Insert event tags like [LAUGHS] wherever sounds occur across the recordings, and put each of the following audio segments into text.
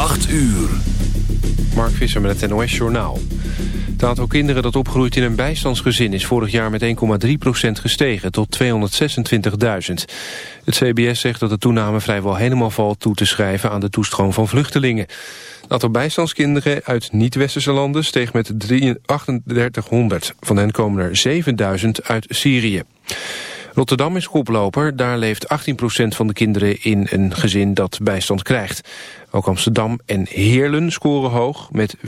8 uur. Mark Visser met het NOS Journaal. Het aantal kinderen dat opgroeit in een bijstandsgezin... is vorig jaar met 1,3% gestegen tot 226.000. Het CBS zegt dat de toename vrijwel helemaal valt toe te schrijven... aan de toestroom van vluchtelingen. Het aantal bijstandskinderen uit niet-westerse landen steeg met 3800. Van hen komen er 7000 uit Syrië. Rotterdam is koploper, daar leeft 18% van de kinderen in een gezin dat bijstand krijgt. Ook Amsterdam en Heerlen scoren hoog met 14%.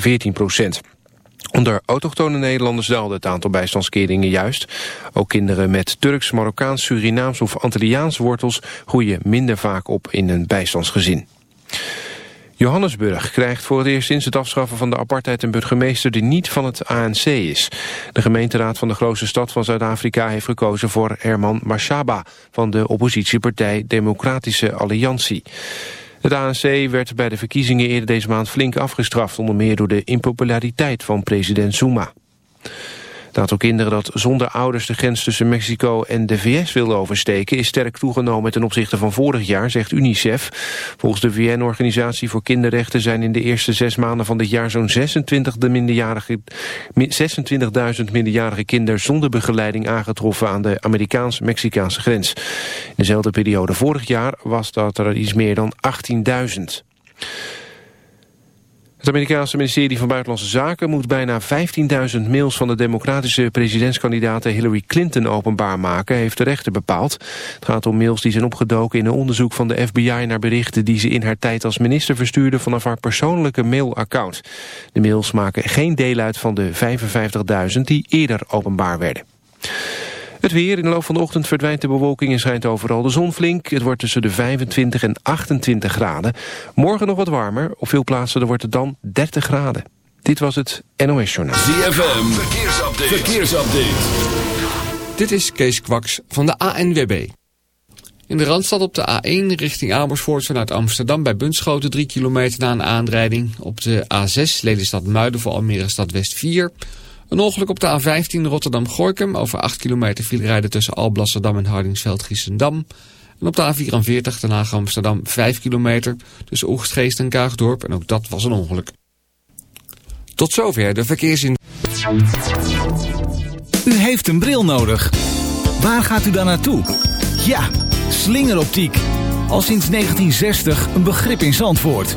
Onder autochtone Nederlanders daalde het aantal bijstandskeringen juist. Ook kinderen met Turks, Marokkaans, Surinaams of Antilliaans wortels groeien minder vaak op in een bijstandsgezin. Johannesburg krijgt voor het eerst sinds het afschaffen van de apartheid een burgemeester die niet van het ANC is. De gemeenteraad van de grootste stad van Zuid-Afrika heeft gekozen voor Herman Mashaba van de oppositiepartij Democratische Alliantie. Het ANC werd bij de verkiezingen eerder deze maand flink afgestraft, onder meer door de impopulariteit van president Zuma. Het aantal kinderen dat zonder ouders de grens tussen Mexico en de VS wil oversteken is sterk toegenomen ten opzichte van vorig jaar, zegt UNICEF. Volgens de VN-organisatie voor kinderrechten zijn in de eerste zes maanden van dit jaar zo'n 26.000 minderjarige, 26 minderjarige kinderen zonder begeleiding aangetroffen aan de Amerikaans-Mexicaanse grens. In dezelfde periode vorig jaar was dat er iets meer dan 18.000. Het Amerikaanse ministerie van Buitenlandse Zaken moet bijna 15.000 mails van de democratische presidentskandidaat Hillary Clinton openbaar maken, heeft de rechter bepaald. Het gaat om mails die zijn opgedoken in een onderzoek van de FBI naar berichten die ze in haar tijd als minister verstuurde vanaf haar persoonlijke mailaccount. De mails maken geen deel uit van de 55.000 die eerder openbaar werden. Het weer. In de loop van de ochtend verdwijnt de bewolking en schijnt overal de zon flink. Het wordt tussen de 25 en 28 graden. Morgen nog wat warmer. Op veel plaatsen wordt het dan 30 graden. Dit was het NOS Journaal. ZFM. Verkeersupdate. Verkeersupdate. Dit is Kees Kwaks van de ANWB. In de Randstad op de A1 richting Amersfoort vanuit Amsterdam bij Bunschoten 3 kilometer na een aanrijding. Op de A6 Lelystad Muiden voor Almere Stad West 4 een ongeluk op de A15 Rotterdam-Gorkum over 8 kilometer viel rijden tussen Alblasserdam en Hardingsveld-Giessendam. En op de A44 Den Haag-Amsterdam 5 kilometer tussen Oegstgeest en Kaagdorp en ook dat was een ongeluk. Tot zover de verkeersin. U heeft een bril nodig. Waar gaat u dan naartoe? Ja, slingeroptiek. Al sinds 1960 een begrip in Zandvoort.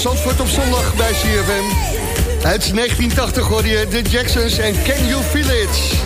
Zandvoort op zondag bij CFM. Uit 1980 hoor je de Jacksons en Can You Feel It?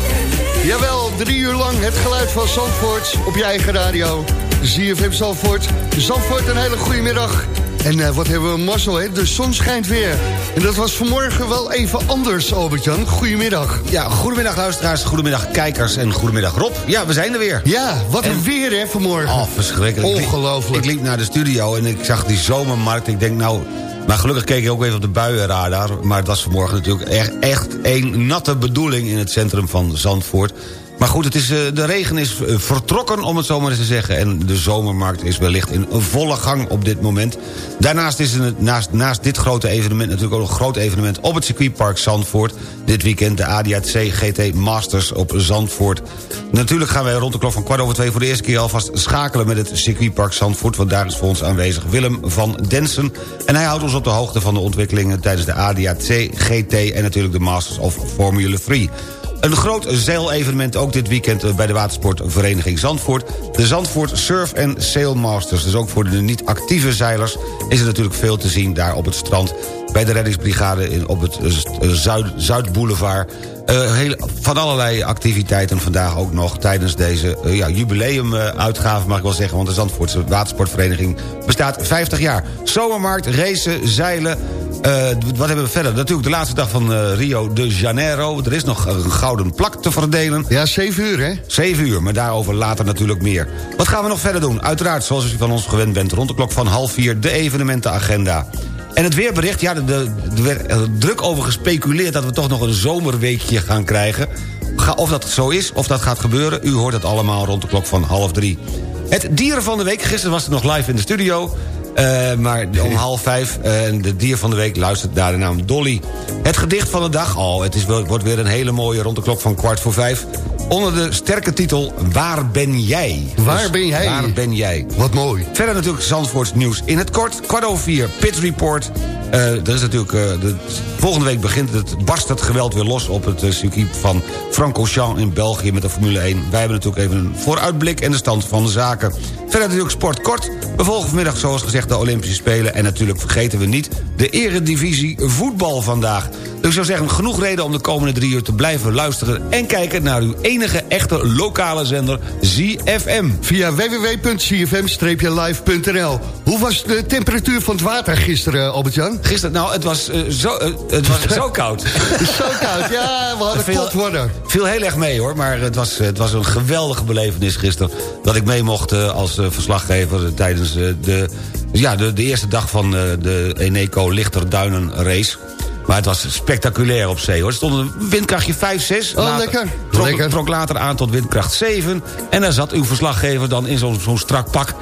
Jawel, drie uur lang het geluid van Zandvoort op je eigen radio. ZFM Zandvoort. Zandvoort, een hele goede middag. En uh, wat hebben we mazzel, hè? De zon schijnt weer. En dat was vanmorgen wel even anders, Albert-Jan. Goedemiddag. Ja, goedemiddag luisteraars, goedemiddag kijkers en goedemiddag Rob. Ja, we zijn er weer. Ja, wat een weer, hè, vanmorgen. Oh, verschrikkelijk. Ongelooflijk. Ik liep naar de studio en ik zag die zomermarkt. Ik denk, nou, maar gelukkig keek ik ook even op de buienradar. Maar het was vanmorgen natuurlijk echt, echt een natte bedoeling... in het centrum van Zandvoort. Maar goed, het is, eh, de regen is eh, vertrokken, om het zo maar eens te zeggen. En de zomermarkt is wellicht in volle gang op dit moment. Daarnaast is naast, naast dit grote evenement natuurlijk ook een groot evenement... op het circuitpark Zandvoort. Dit weekend de ADAC GT Masters op Zandvoort. Natuurlijk gaan wij rond de klok van kwart over twee... voor de eerste keer alvast schakelen met het circuitpark Zandvoort... want daar is voor ons aanwezig Willem van Densen. En hij houdt ons op de hoogte van de ontwikkelingen... tijdens de ADAC GT en natuurlijk de Masters of Formula 3. Een groot zeilevenement ook dit weekend eh, bij de watersportvereniging Zandvoort. De Zandvoort Surf and Sail Masters. Dus ook voor de niet-actieve zeilers is er natuurlijk veel te zien daar op het strand... bij de reddingsbrigade op het eh, Zuid, Zuidboulevard. Heel, van allerlei activiteiten vandaag ook nog tijdens deze uh, jubileumuitgave mag ik wel zeggen. Want de Zandvoortse Watersportvereniging bestaat 50 jaar. Zomermarkt, racen, zeilen, uh, wat hebben we verder? Natuurlijk de laatste dag van uh, Rio de Janeiro. Er is nog een gouden plak te verdelen. Ja, 7 uur, hè? 7 uur, maar daarover later natuurlijk meer. Wat gaan we nog verder doen? Uiteraard, zoals u van ons gewend bent... rond de klok van half vier de evenementenagenda. En het weerbericht, ja, er werd druk over gespeculeerd... dat we toch nog een zomerweekje gaan krijgen. Of dat zo is, of dat gaat gebeuren... u hoort het allemaal rond de klok van half drie. Het dieren van de week, gisteren was het nog live in de studio... Uh, maar om half vijf, uh, de dier van de week luistert naar de naam Dolly. Het gedicht van de dag, oh, het is, wordt weer een hele mooie rond de klok van kwart voor vijf. Onder de sterke titel Waar ben jij? Waar dus ben jij? Waar ben jij? Wat mooi. Verder natuurlijk Zandvoorts nieuws in het kort. Kwart over vier, Pit Report. Uh, er is natuurlijk, de, volgende week begint het, barst het geweld weer los... op het circuit van Francorchamps in België met de Formule 1. Wij hebben natuurlijk even een vooruitblik en de stand van de zaken. Verder natuurlijk sport kort. We volgen vanmiddag zoals gezegd de Olympische Spelen... en natuurlijk vergeten we niet de eredivisie voetbal vandaag. Dus ik zou zeggen, genoeg reden om de komende drie uur te blijven luisteren... en kijken naar uw enige echte lokale zender, ZFM. Via www.cfm-live.nl Hoe was de temperatuur van het water gisteren, Albert-Jan? Gisteren, nou, het was, uh, zo, uh, het was zo koud. [LAUGHS] zo koud, ja, we hadden veel, worden. Viel heel erg mee, hoor, maar het was, het was een geweldige belevenis gisteren... dat ik mee mocht uh, als verslaggever tijdens de, ja, de, de eerste dag van de Eneco Lichterduinen race... Maar het was spectaculair op zee hoor. Er stond een windkrachtje 5, 6. Oh, lekker. Trok, lekker. trok later aan tot windkracht 7. En dan zat uw verslaggever dan in zo'n zo'n strak pak.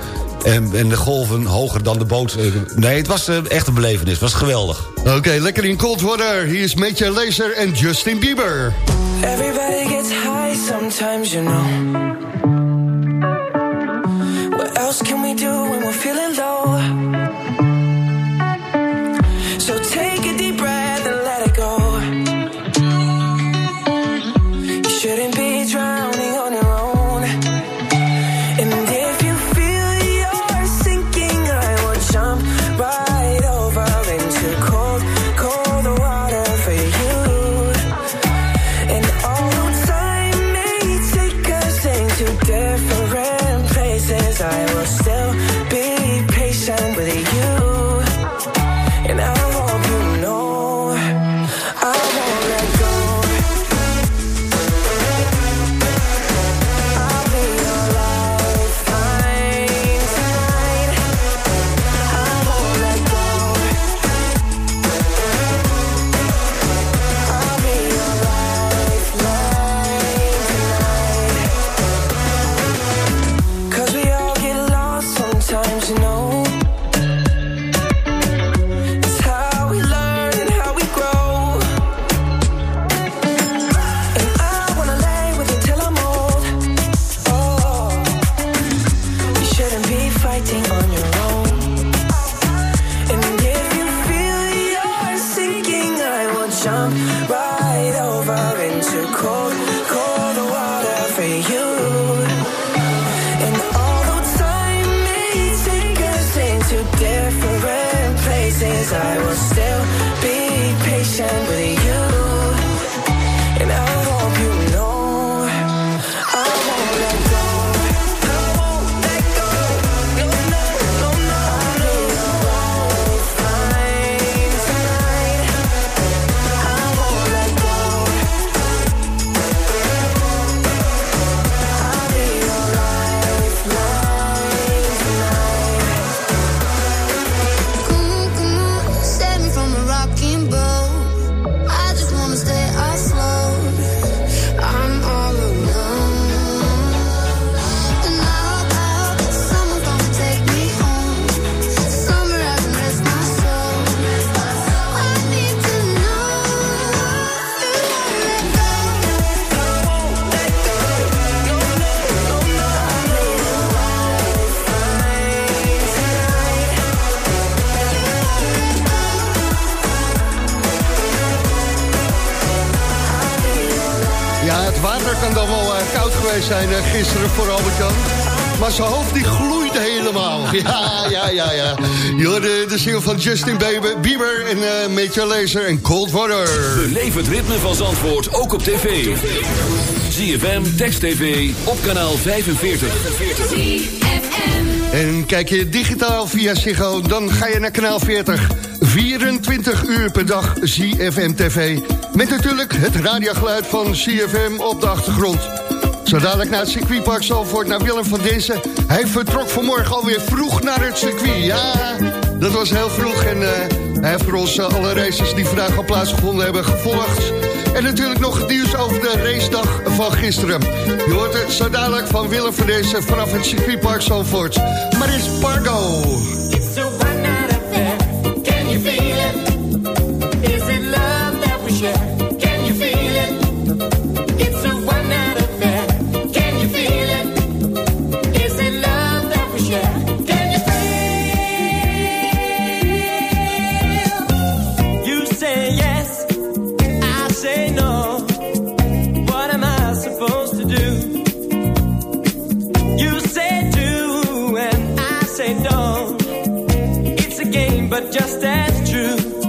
En, en, de golven hoger dan de boot. Nee, het was uh, echt een belevenis. Het was geweldig. Oké, okay, lekker in cold water. Hier is Major Lazer en Justin Bieber. Everybody gets high sometimes, you know. What else can we do when we're feeling low? Gisteren voor Albert-Jan. Maar zijn hoofd die gloeide helemaal. [LAUGHS] Ja, ja, ja, ja. Je hoorde de single van Justin Bieber, Bieber en uh, Major Lazer en Cold Water. Beleef het ritme van Zandvoort ook op tv. ZFM, Text TV, op kanaal 45. En kijk je digitaal via Ziggo, dan ga je naar kanaal 40. 24 uur per dag ZFM TV. Met natuurlijk het radiogeluid van ZFM op de achtergrond. Zo dadelijk naar het circuitpark Zalvoort, naar Willem van Dinsen. Hij vertrok vanmorgen alweer vroeg naar het circuit. Ja, dat was heel vroeg. En uh, hij heeft voor ons uh, alle races die vandaag al plaatsgevonden hebben gevolgd. En natuurlijk nog het nieuws over de racedag van gisteren. Je hoort het zo dadelijk van Willem van Dinsen vanaf het circuitpark Zalvoort. Maar is Pargo. Say. It's a game, but just as true.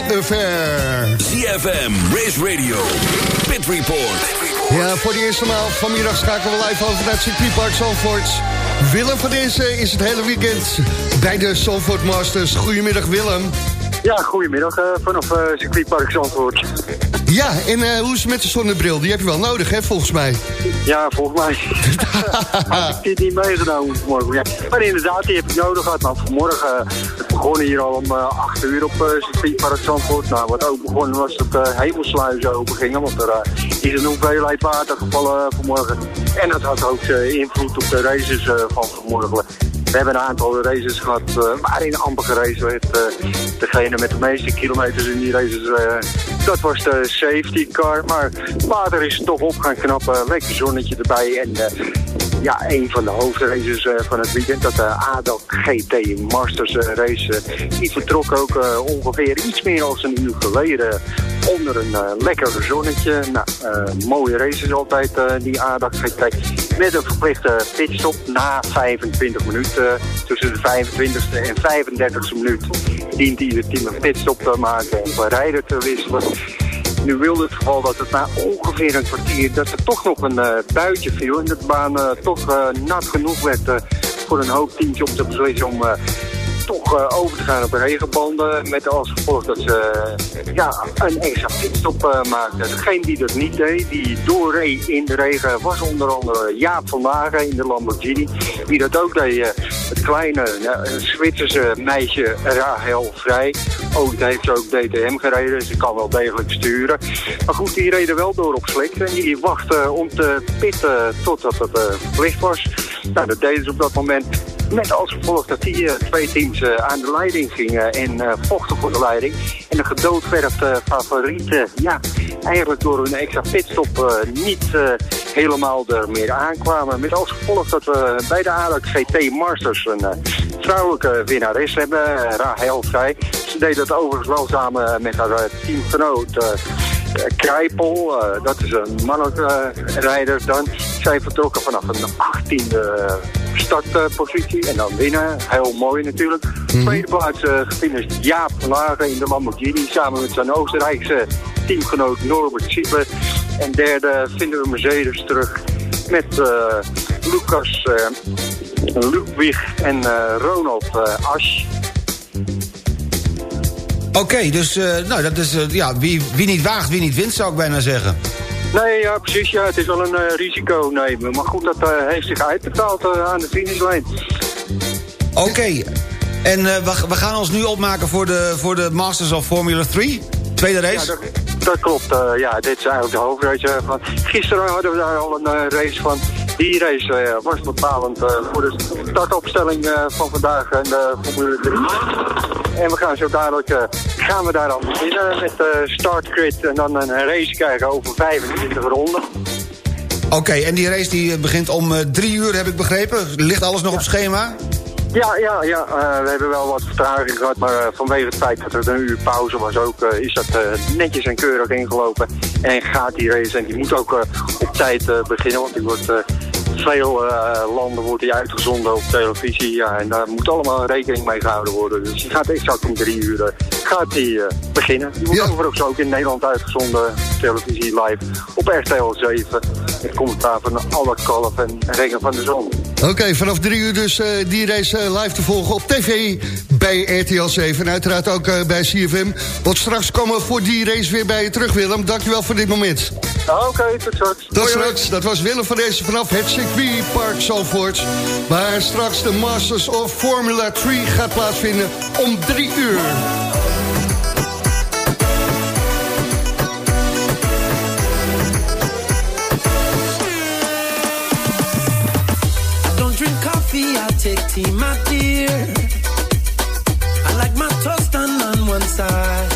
Affair. ZFM, Race Radio, Pit Report. Ja, voor de eerste maal vanmiddag schakelen we live over naar het circuitpark Zalvoort. Willem van deze is het hele weekend bij de Zalvoort Masters. Goedemiddag Willem. Ja, goedemiddag uh, vanaf uh, circuitpark Zandvoort. Ja, en uh, hoe is het met de zonnebril? Die heb je wel nodig, hè, volgens mij. Ja, volgens mij. [LAUGHS] had ik die niet meegenomen vanmorgen. Ja. Maar inderdaad, die heb ik nodig gehad. Maar vanmorgen, het begon hier al om 8 uur op circuitpark Zandvoort. Nou, wat ook begonnen was dat de hemelsluizen open gingen. Want er is een hoeveelheid water gevallen vanmorgen. En dat had ook invloed op de races van vanmorgen. We hebben een aantal races gehad uh, waarin amper geraced werd. Uh, degene met de meeste kilometers in die races, uh, dat was de safety car. Maar water is toch op gaan knappen, lekker zonnetje erbij. En ja, een van de hoofdraces van het weekend, dat de ADAC GT Masters race, die vertrok ook ongeveer iets meer dan een uur geleden onder een lekker zonnetje. Nou, mooie races altijd, die ADAC GT. Met een verplichte pitstop na 25 minuten. Tussen de 25e en 35e minuut dient ieder team een pitstop te maken en van rijder te wisselen. Nu wilde het geval dat het na ongeveer een kwartier dat er toch nog een uh, buitje viel en dat de baan uh, toch uh, nat genoeg werd voor een hoop teams om te beslissen om toch uh, over te gaan op regenbanden. Met als gevolg dat ze uh, ja, een extra pitstop uh, maakten. Degene die dat niet deed, die doorreed in de regen, was onder andere Jaap van Lagen in de Lamborghini. Die dat ook deed, het kleine Zwitserse meisje Rahel Vrij. Ook heeft ze ook DTM gereden, ze kan wel degelijk sturen. Maar goed, die reden wel door op slick en die wachten om te pitten totdat het verplicht was. Nou, dat deden ze op dat moment met als gevolg dat die uh, twee teams uh, aan de leiding gingen en uh, vochten voor de leiding. En de gedoodverfde favorieten, ja, eigenlijk door hun extra pitstop niet helemaal er meer aankwamen. Met als gevolg dat we bij de ADAC GT Masters een vrouwelijke winnares hebben, Rahel Vrij. Ze deed dat overigens wel samen met haar teamgenoot Krijpel. dat is een mannelijke rijder dan. Zij vertrokken vanaf een 18e startpositie en dan winnen. Heel mooi natuurlijk. Mm -hmm. Tweede plaats uh, gefinished Jaap Lager in de Lamborghini samen met zijn Oostenrijkse teamgenoot Norbert Siebe. En derde vinden we Mercedes terug met uh, Lucas uh, Ludwig en Ronald Asch. Oké, okay, dus nou, dat is, ja, wie, wie niet waagt, wie niet wint zou ik bijna zeggen. Nee, ja, precies. Ja, het is wel een uh, risico nemen. Maar goed, dat uh, heeft zich uitbetaald uh, aan de finishlijn. Oké. Okay. En we, we, gaan ons nu opmaken voor de, voor de Masters of Formula 3? Tweede race? Ja, dat, dat klopt. ja, dit is eigenlijk de hoofdrace. Gisteren hadden we daar al een race van. Die race was bepalend voor de startopstelling van vandaag en de Formule 3. En we gaan zo dadelijk, gaan we daar dan beginnen met de startgrid en dan een race krijgen over 25 ronden. Oké, okay, en die race die begint om drie uur, heb ik begrepen. Ligt alles nog ja. op schema? Ja, ja, ja. we hebben wel wat vertraging gehad, maar vanwege het feit dat er een uur pauze was ook, is dat netjes en keurig ingelopen. En gaat die race en die moet ook op tijd beginnen, want die wordt veel uh, landen wordt die uitgezonden op televisie. Ja, en daar moet allemaal rekening mee gehouden worden. Dus die gaat exact om drie uur uh, gaat die, uh, beginnen. Die wordt ja. overigens ook in Nederland uitgezonden televisie live op RTL 7. Het commentaar van alle kalf en regen van de zon. Oké, okay, vanaf drie uur dus die race live te volgen op tv bij RTL 7. En uiteraard ook bij CFM. Want straks komen we voor die race weer bij je terug, Willem. Dankjewel voor dit moment. Oké, okay, tot straks. Tot straks. Dat was Willem van deze vanaf het circuitpark Zalvoort. Waar straks de Masters of Formula 3 gaat plaatsvinden om drie uur. Coffee, I take tea, my dear. I like my toast on, on one side.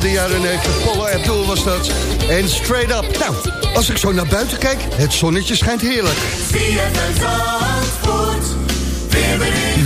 De jaren 90. Paula Abdul was dat. En Straight Up. Nou, als ik zo naar buiten kijk, het zonnetje schijnt heerlijk.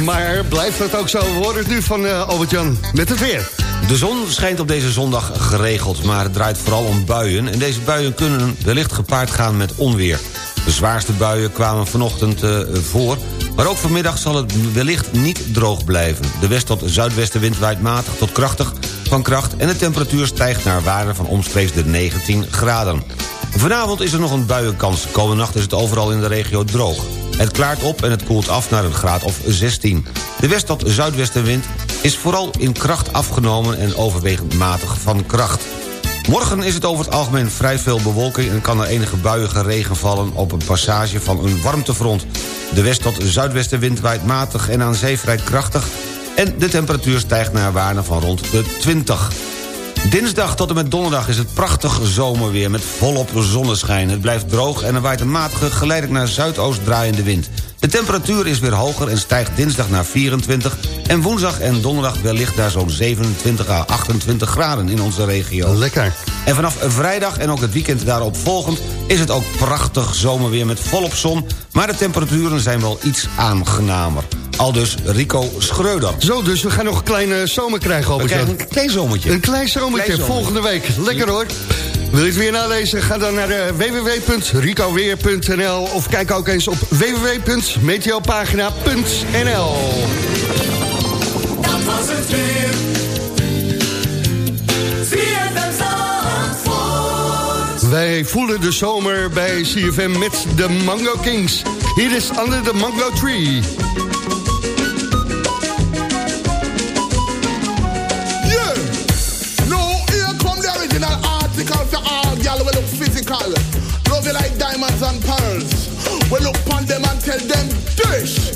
Maar blijft dat ook zo? Het nu van uh, Albert-Jan met het weer. De zon schijnt op deze zondag geregeld, maar het draait vooral om buien... en deze buien kunnen wellicht gepaard gaan met onweer. De zwaarste buien kwamen vanochtend uh, voor... maar ook vanmiddag zal het wellicht niet droog blijven. De west- tot zuidwestenwind waait matig tot krachtig van kracht... en de temperatuur stijgt naar waarde van omstreeks de 19 graden. Vanavond is er nog een buienkans. Komende nacht is het overal in de regio droog. Het klaart op en het koelt af naar een graad of 16. De west- tot zuidwestenwind is vooral in kracht afgenomen... en overwegend matig van kracht. Morgen is het over het algemeen vrij veel bewolking... en kan er enige buiige regen vallen op een passage van een warmtefront. De west- tot zuidwestenwind waait matig en aan zee vrij krachtig... en de temperatuur stijgt naar waarde van rond de 20. Dinsdag tot en met donderdag is het prachtig zomerweer... met volop zonneschijn. Het blijft droog en er waait een matige geleidelijk naar zuidoost draaiende wind. De temperatuur is weer hoger en stijgt dinsdag naar 24... en woensdag en donderdag wellicht naar zo'n 27 à 28 graden in onze regio. Lekker. En vanaf vrijdag en ook het weekend daarop volgend... is het ook prachtig zomerweer met volop zon... maar de temperaturen zijn wel iets aangenamer. Al dus Rico Schreuder. Zo, dus we gaan nog een kleine zomer krijgen, We krijgen een klein zomertje. Een klein zomertje, Klein zomertje. volgende week. Lekker hoor. Wil je het weer nalezen? Ga dan naar uh, www.ricoweer.nl of kijk ook eens op www.meteopagina.nl Dat was het weer. Wij voelen de zomer bij CFM met de Mango Kings. Hier is Under the Mango Tree. Love you like diamonds and pearls. We look on them and tell them dish.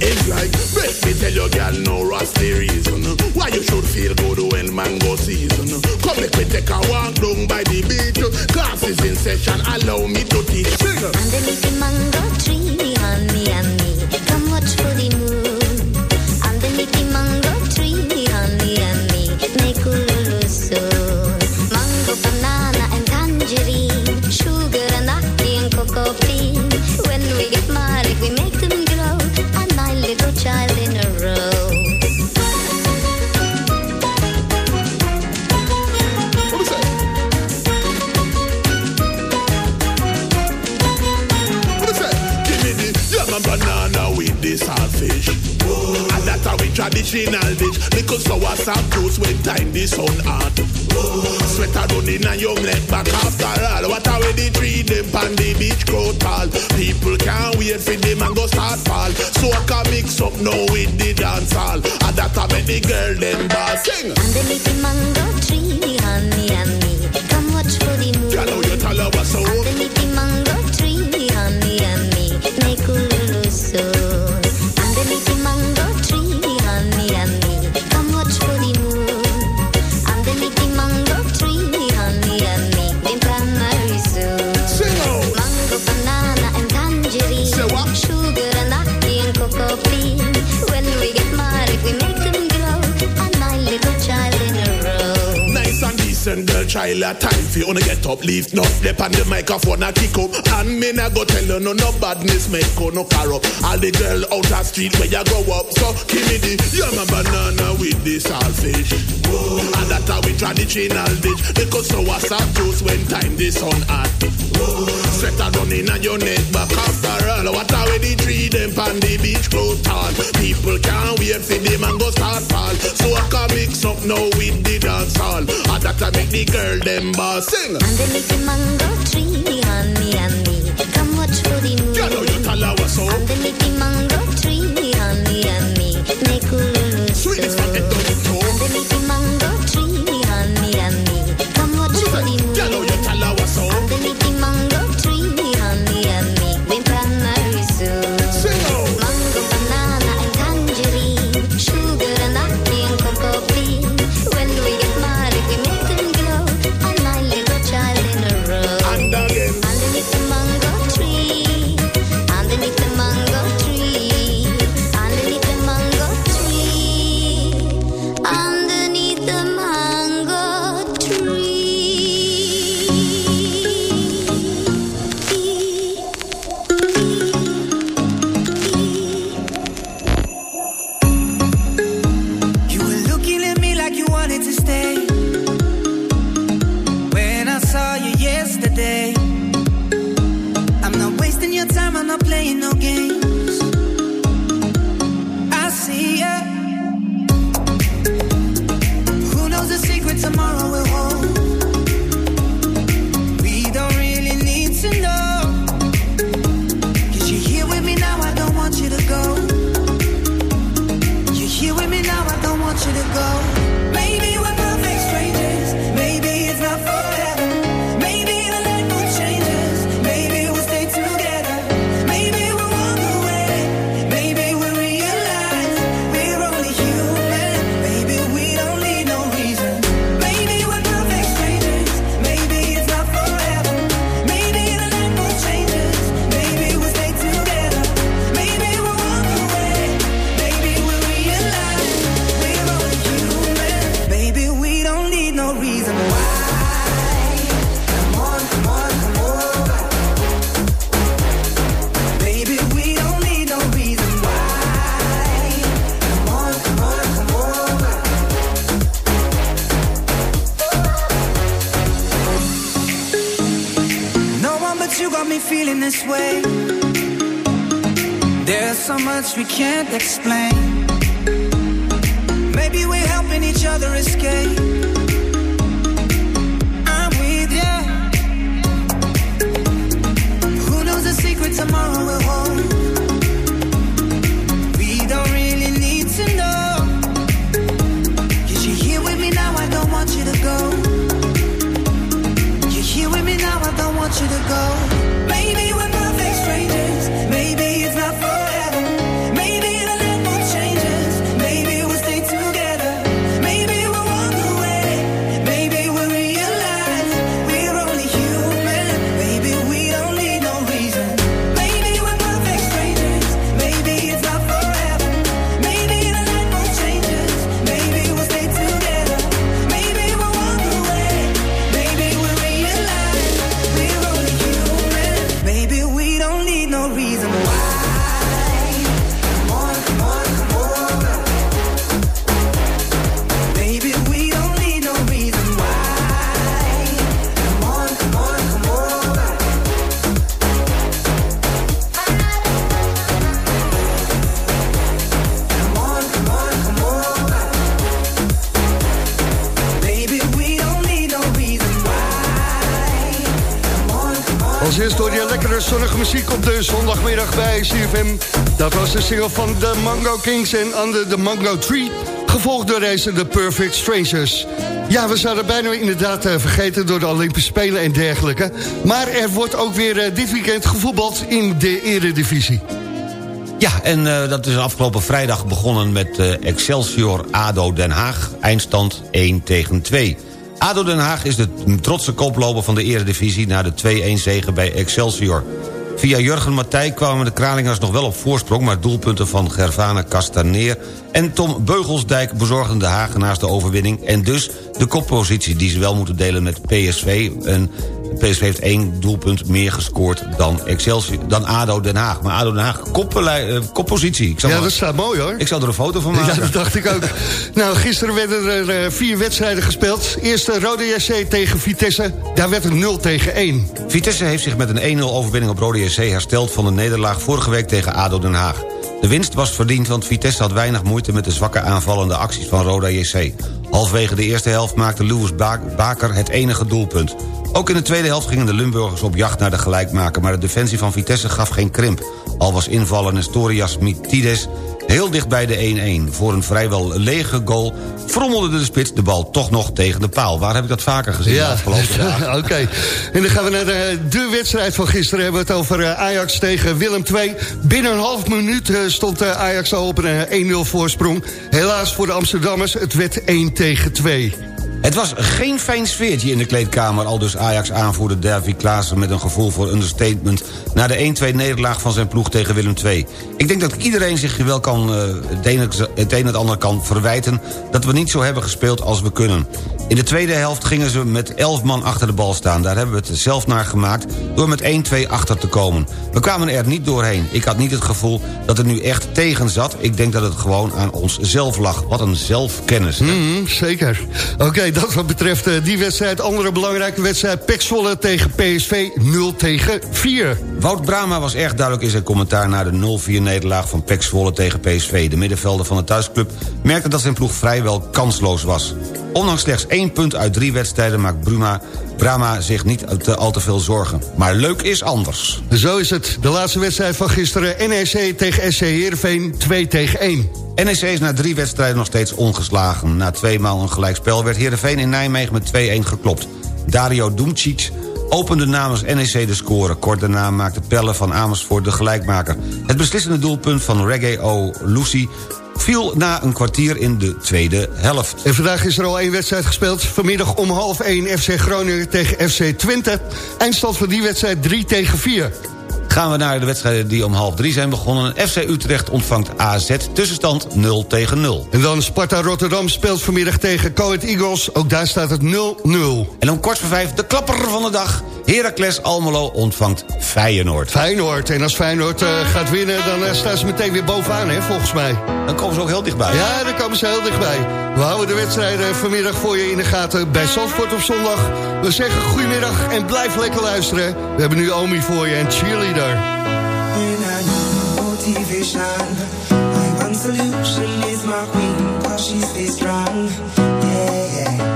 It's like, let me tell you, girl, no the reason why you should feel good when mango season. Come, let me take a walk down by the beach. Classes in session, allow me to teach. Sing. Underneath the mango tree, honey and me, come watch for the moon. Underneath the mango traditional dish. Little sour sap juice when time the sun hot. Sweater running and young leg back after all. What are we the tree them pan the beach grow tall? People can't wait for the mango start fall. So I can mix up now with the dance hall. And that I make the girl them ball sing. Underneath the mango tree, honey and me, come watch for the moon. Girl, how you tell her what's so? And girl, child, a time you wanna get up, leave no step on the microphone a kick up. And me nah go tell you no no badness make no car up. All the girl out the street where you grow up, so give me the yam my banana with the saltfish. And that how we traditional dish. Because so what's up juice when time the sun hot. Sweater running on your neck back after all. What are we the tree them on the beach grow tall? People can't wait for the mango start fall. So I can mix up now with the dance hall. And that I make the girl them boss sing. Underneath the mango tree, honey and me, come watch for the moon. You know you tell her what's up. Zonnige muziek op de zondagmiddag bij CFM. Dat was de single van de Mango Kings en Under the Mango Tree. Gevolgd door deze The Perfect Strangers. Ja, we zouden bijna inderdaad eh, vergeten door de Olympische Spelen en dergelijke. Maar er wordt ook weer eh, dit weekend gevoetbald in de eredivisie. Ja, en eh, dat is afgelopen vrijdag begonnen met Excelsior ADO Den Haag. Eindstand 1 tegen 2. ADO Den Haag is de trotse koploper van de eredivisie... na de 2-1 zege bij Excelsior. Via Jurgen Matthij kwamen de Kralingers nog wel op voorsprong... maar doelpunten van Gervane Castaneer en Tom Beugelsdijk... bezorgden de Hagenaars de overwinning... en dus de koppositie die ze wel moeten delen met PSV... En PSV heeft één doelpunt meer gescoord dan, Excelsior, dan ADO Den Haag. Maar ADO Den Haag, eh, koppositie. Ik zal Ja, dat staat mooi hoor. ik zal er een foto van maken. Ja, dat dacht ik ook. [LAUGHS] nou, gisteren werden er eh, vier wedstrijden gespeeld. Eerste Rode JC tegen Vitesse. Daar werd het 0 tegen 1. Vitesse heeft zich met een 1-0 overwinning op Rode JC hersteld... van de nederlaag vorige week tegen ADO Den Haag. De winst was verdiend, want Vitesse had weinig moeite... met de zwakke aanvallende acties van Roda JC. Halfwege de eerste helft maakte Louis Ba- Baker het enige doelpunt. Ook in de tweede helft gingen de Limburgers op jacht naar de gelijkmaker... maar de defensie van Vitesse gaf geen krimp. Al was invallen Nestorias Mitides heel dicht bij de 1-1. Voor een vrijwel lege goal frommelde de spits de bal toch nog tegen de paal. Waar heb ik dat vaker gezien de afgelopen [LAUGHS] dagen? Oké. En dan gaan we naar de, de wedstrijd van gisteren. Hebben we het over eh, Ajax tegen Willem II. Binnen een half minuut eh, stond eh, Ajax al op een eh, 1-0 voorsprong. Helaas voor de Amsterdammers, het werd 1 tegen 2. Het was geen fijn sfeertje in de kleedkamer... al dus Ajax-aanvoerder Davy Klaassen met een gevoel voor understatement... na de 1-2-nederlaag van zijn ploeg tegen Willem II. Ik denk dat iedereen zich wel kan, uh, het, een, een het ander kan verwijten... dat we niet zo hebben gespeeld als we kunnen. In de tweede helft gingen ze met 11 man achter de bal staan. Daar hebben we het zelf naar gemaakt door met 1-2 achter te komen. We kwamen er niet doorheen. Ik had niet het gevoel dat het nu echt tegen zat. Ik denk dat het gewoon aan ons zelf lag. Wat een zelfkennis. Mm, zeker. Oké, dat wat betreft uh, die wedstrijd. Andere belangrijke wedstrijd. Pek Zwolle tegen PSV 0 tegen 4. Wout Brama was erg duidelijk in zijn commentaar... naar de 0-4 nederlaag van Pek Zwolle tegen PSV. De middenvelder van de thuisclub merkte dat zijn ploeg vrijwel kansloos was. Ondanks slechts één punt uit drie wedstrijden maakt Bruma, Brama zich niet te, al te veel zorgen. Maar leuk is anders. Zo is het. De laatste wedstrijd van gisteren. NEC tegen SC Heerenveen 2 tegen 1. NEC is na drie wedstrijden nog steeds ongeslagen. Na tweemaal een gelijkspel werd Heerenveen in Nijmegen met 2-1 geklopt. Dario Dumcic opende namens NEC de score. Kort daarna maakte Pelle van Amersfoort de gelijkmaker. Het beslissende doelpunt van Reggae O. Lucy viel na een kwartier in de tweede helft. En vandaag is er al één wedstrijd gespeeld. Vanmiddag om half 1 FC Groningen tegen FC Twente. Eindstand van die wedstrijd 3 tegen 4. Gaan we naar de wedstrijden die om half drie zijn begonnen. FC Utrecht ontvangt AZ, tussenstand 0 tegen 0. En dan Sparta Rotterdam speelt vanmiddag tegen Coët Eagles. Ook daar staat het 0-0. En om kwart voor vijf de klapper van de dag. Heracles Almelo ontvangt Feyenoord. Feyenoord. En als Feyenoord uh, gaat winnen, dan uh, staan ze meteen weer bovenaan, hè, volgens mij. Dan komen ze ook heel dichtbij. Ja, dan komen ze heel dichtbij. We houden de wedstrijden vanmiddag voor je in de gaten bij Zandvoort op zondag. We zeggen goedemiddag en blijf lekker luisteren. We hebben nu Omi voor je en Cheerleader. Motivation. My one solution is my queen, cause she stays strong. Yeah, yeah.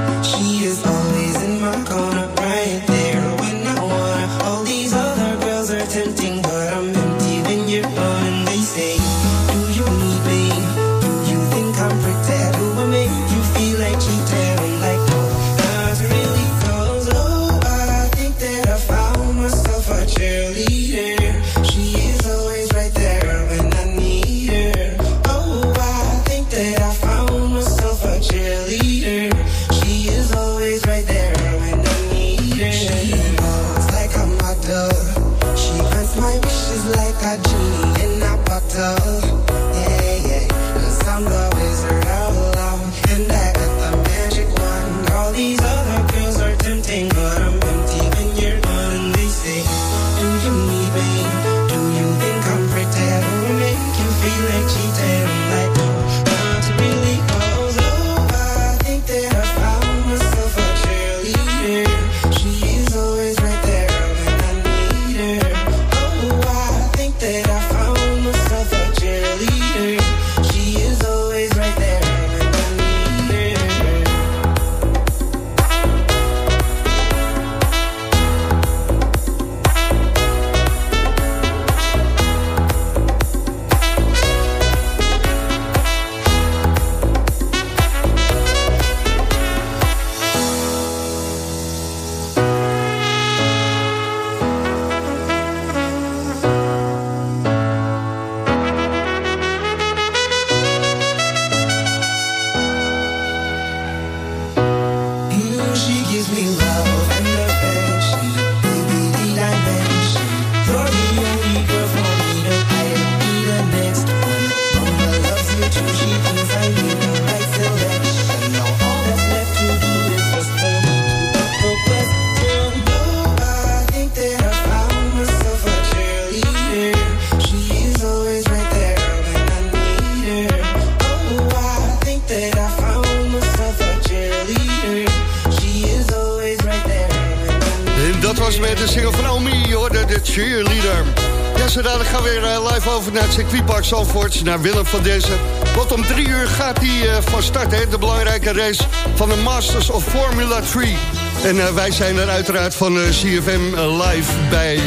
Naar het circuitpark Zandvoort, naar Willem van Dezen. Want om drie uur gaat hij eh, van start, hè, de belangrijke race van de Masters of Formula 3. En eh, wij zijn er uiteraard van eh, CFM live bij.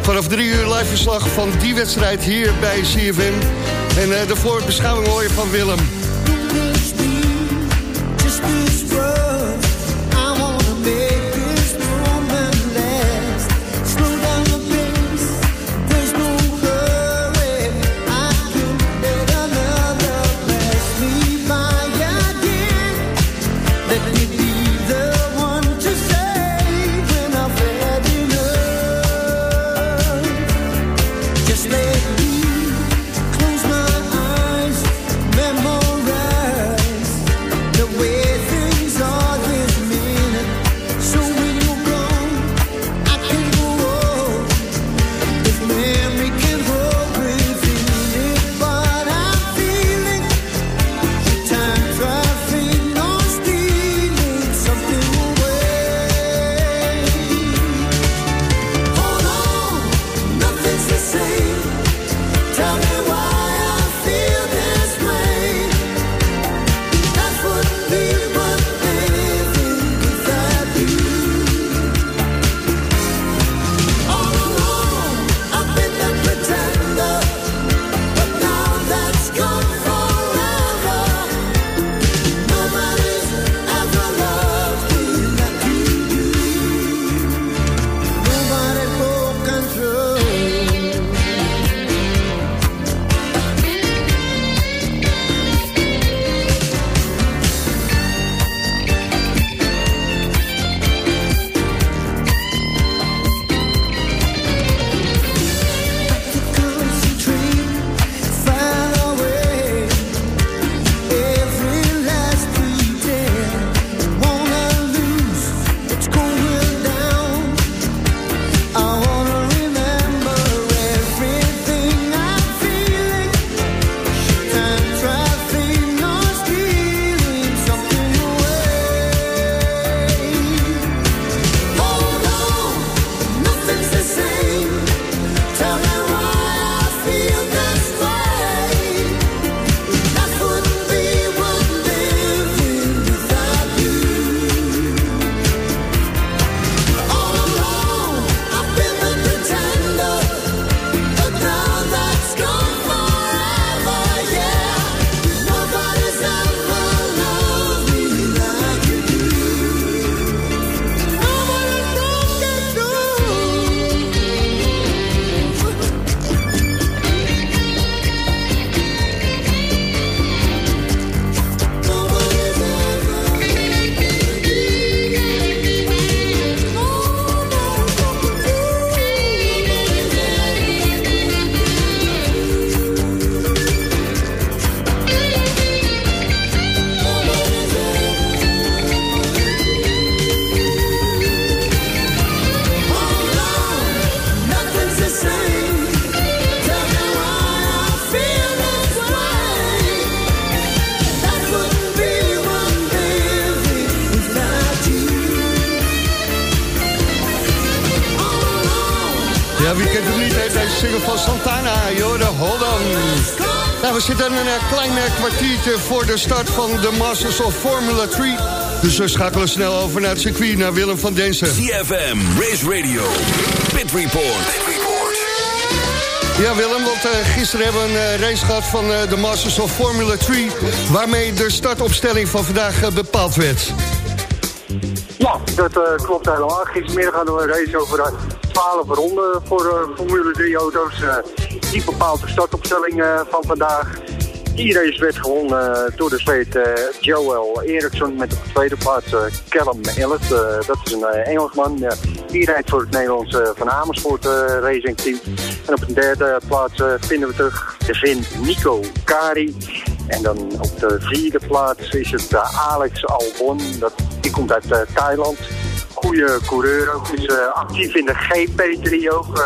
Vanaf drie uur live verslag van die wedstrijd hier bij CFM. En de voorbeschouwing hoor je van Willem. Een eh, klein eh, kwartiertje voor de start van de Masters of Formula 3. Dus we schakelen snel over naar het circuit, naar Willem van Densen. CFM, Race Radio, Pit Report. Ja, Willem, want uh, gisteren hebben we een uh, race gehad van uh, de Masters of Formula 3... waarmee de startopstelling van vandaag bepaald werd. Ja, dat klopt helemaal. Gistermiddag hadden we een race over 12 ronden voor Formule 3 auto's. die bepaalt de startopstelling van vandaag. Die race werd gewonnen door de Zweed Joel Eriksson met op de tweede plaats Callum Ellis. dat is een Engelsman. die rijdt voor het Nederlandse Van Amersfoort Racing Team. En op de derde plaats vinden we terug de Vin Nico Kari. En dan op de vierde plaats is het Alex Albon. Dat, die komt uit Thailand goede coureur. Ook is uh, actief in de GP3 ook. Uh,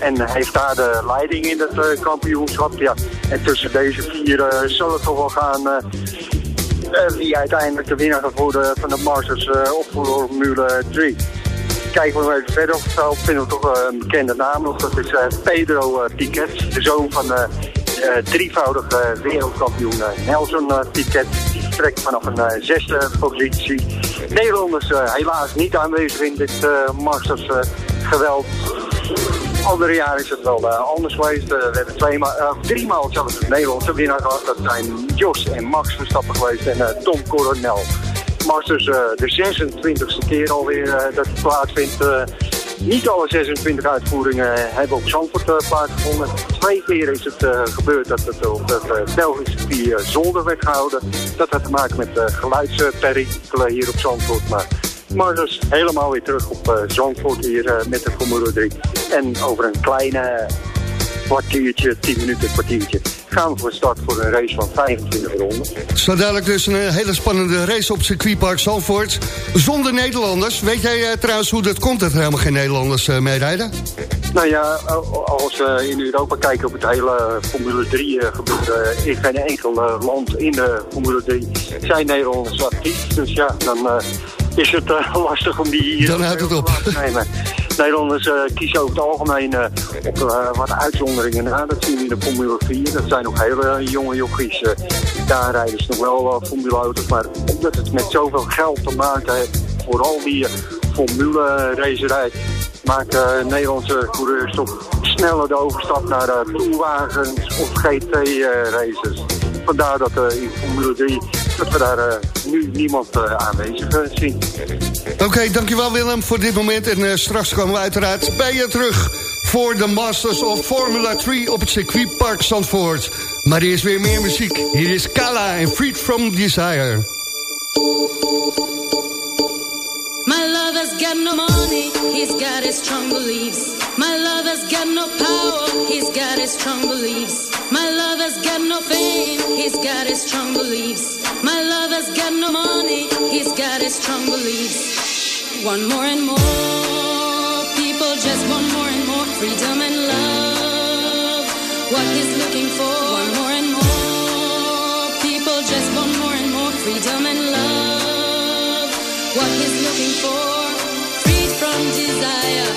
en heeft daar de leiding in het uh, kampioenschap. Ja. En tussen deze vier zal het toch wel gaan wie uiteindelijk de winnaar gaat worden van de Masters op Formule 3 kijken we even verder op het veld, vinden we toch een bekende naam nog. Dat is Pedro Piquet, de zoon van uh, drievoudige wereldkampioen Nelson Piquet. Die vertrekt vanaf een zesde positie. Nederlanders helaas niet aanwezig in dit Masters geweld. Andere jaren is het wel anders geweest. we hebben twee ma drie maal zelfs een Nederlandse winnaar gehad. Dat zijn Jos en Max Verstappen geweest en Tom Coronel. Masters de 26e keer alweer dat het plaatsvindt. Niet alle 26 uitvoeringen hebben op Zandvoort plaatsgevonden. Twee keer is het uh, gebeurd dat het op het Belgische circuit zolder werd gehouden. Dat had te maken met geluidsperikelen hier op Zandvoort. Maar, maar dus helemaal weer terug op Zandvoort hier met de Formule 3. En over een kleine kwartiertje, 10 minuten, kwartiertje gaan we voor start voor een race van 25 ronden. Zo dadelijk dus een hele spannende race op circuitpark Zandvoort. Zonder Nederlanders. Weet jij uh, trouwens hoe dat komt dat er helemaal geen Nederlanders uh, meerijden? Nou ja, als we in Europa kijken op het hele Formule 3 uh, gebeuren... in geen enkel land in de Formule 3 zijn Nederlanders actief. Dus ja, dan is het [LAUGHS] lastig om die hier dan houdt het op. [LAUGHS] te nemen. Nederlanders uh, kiezen over het algemeen op wat uitzonderingen na. Dat zien we in de Formule 4. Dat zijn nog hele jonge jochies. daar rijden ze nog wel Formule auto's. Maar omdat het met zoveel geld te maken heeft, vooral die Formule racerij, maken Nederlandse coureurs toch sneller de overstap naar de toerwagens of GT-races. Vandaar dat in Formule 3 dat we daar uh, nu niemand uh, aanwezig uh, zien. Oké, okay, dankjewel Willem voor dit moment. En straks komen we uiteraard bij je terug voor de Masters of Formula 3 op het circuitpark Zandvoort. Maar eerst weer meer muziek. Hier is Kala en Freed From Desire. My lover's got no money, he's got his strong beliefs. My lover's got no power, he's got his strong beliefs. My lover's got no fame, he's got his strong beliefs. My lover's got no money, he's got his strong beliefs. One more and more, people just want more and more freedom and love. What he's looking for, one more and more, people just want more and more freedom and love. What he's looking for, freed from desire,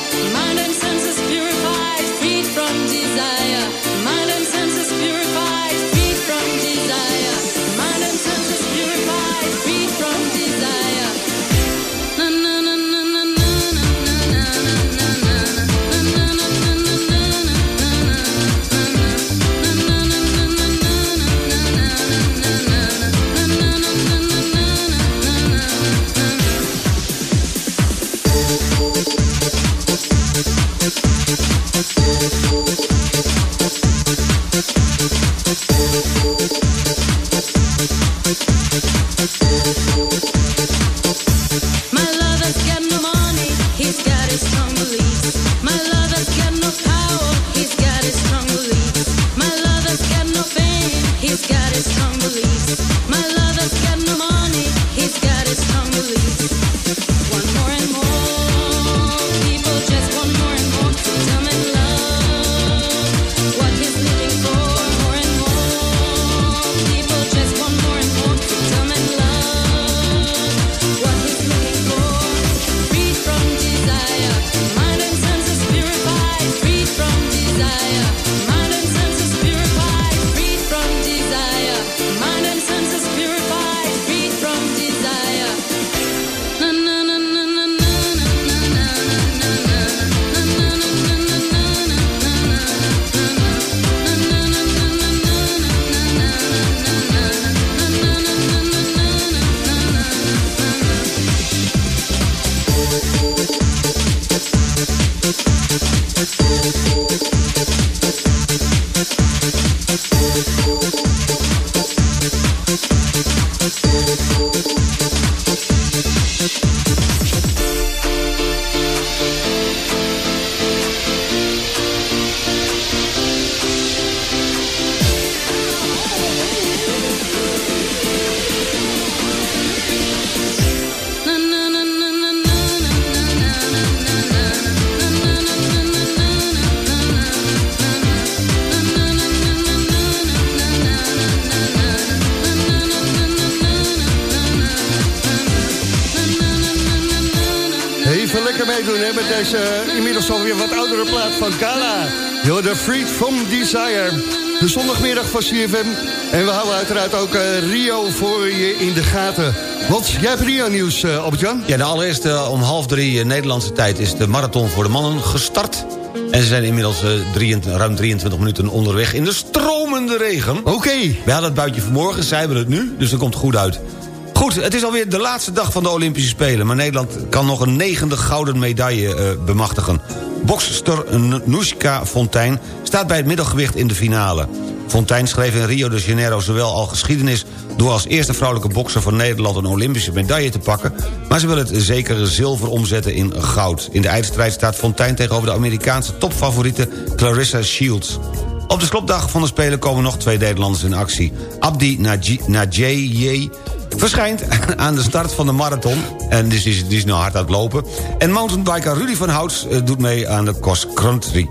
van CFM. En we houden uiteraard ook eh, Rio voor je in de gaten. Want jij hebt Rio-nieuws, uh, Albert-Jan? Ja, de allereerste om half drie Nederlandse tijd is de marathon voor de mannen gestart. En ze zijn inmiddels uh, 23, ruim 23 minuten onderweg in de stromende regen. Oké. We hadden het buitje vanmorgen, zij hebben het nu, dus dat komt goed uit. Goed, het is alweer de laatste dag van de Olympische Spelen... maar Nederland kan nog een negende gouden medaille uh, bemachtigen. Bokster Nushka Fontijn staat bij het middelgewicht in de finale. Fontijn schreef in Rio de Janeiro zowel al geschiedenis... door als eerste vrouwelijke bokser van Nederland een Olympische medaille te pakken... maar ze wil het zekere zilver omzetten in goud. In de eindstrijd staat Fontijn tegenover de Amerikaanse topfavoriete Clarissa Shields. Op de slotdag van de Spelen komen nog twee Nederlanders in actie. Abdi Najee verschijnt [LAUGHS] aan de start van de marathon. En die is, die is nou hard aan het lopen. En mountainbiker Rudy van Houts eh, doet mee aan de cross country.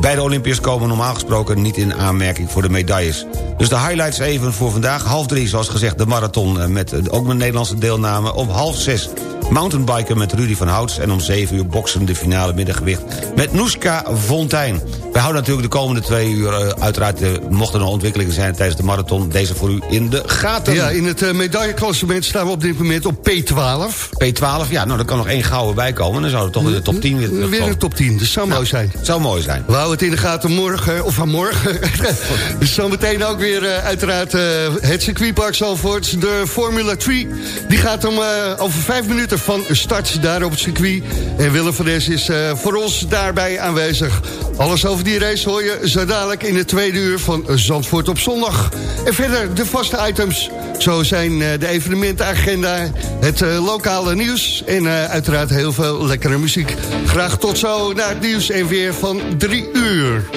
Beide Olympiërs komen normaal gesproken niet in aanmerking voor de medailles. Dus de highlights even voor vandaag. Half drie, zoals gezegd, de marathon eh, met eh, ook met Nederlandse deelname. Om half zes mountainbiken met Rudy van Houts... en om 7 uur boksen de finale middengewicht met Noeska Fontijn. We houden natuurlijk de komende twee uur uh, uiteraard... Uh, mochten er ontwikkelingen zijn tijdens de marathon... deze voor u in de gaten. Ja, in het uh, medailleklassement staan we op dit moment op P12. P12, ja, nou, er kan nog één gouden bij komen... dan zou het toch in de top 10 weer Weer in de top 10, dus zou mooi zijn. zou mooi zijn. We houden het in de gaten morgen, of vanmorgen. [LAUGHS] dus zometeen ook weer uiteraard het circuitpark Zalvoort. De Formula 3, die gaat om over vijf minuten van start daar op het circuit. En Willem van Des is voor ons daarbij aanwezig. Alles over die race hoor je zo dadelijk in de tweede uur van Zandvoort op zondag. En verder de vaste items. Zo zijn uh, de evenementenagenda, het uh, lokale nieuws... en uiteraard heel veel lekkere muziek. Graag tot zo naar het nieuws en weer van drie uur.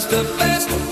The best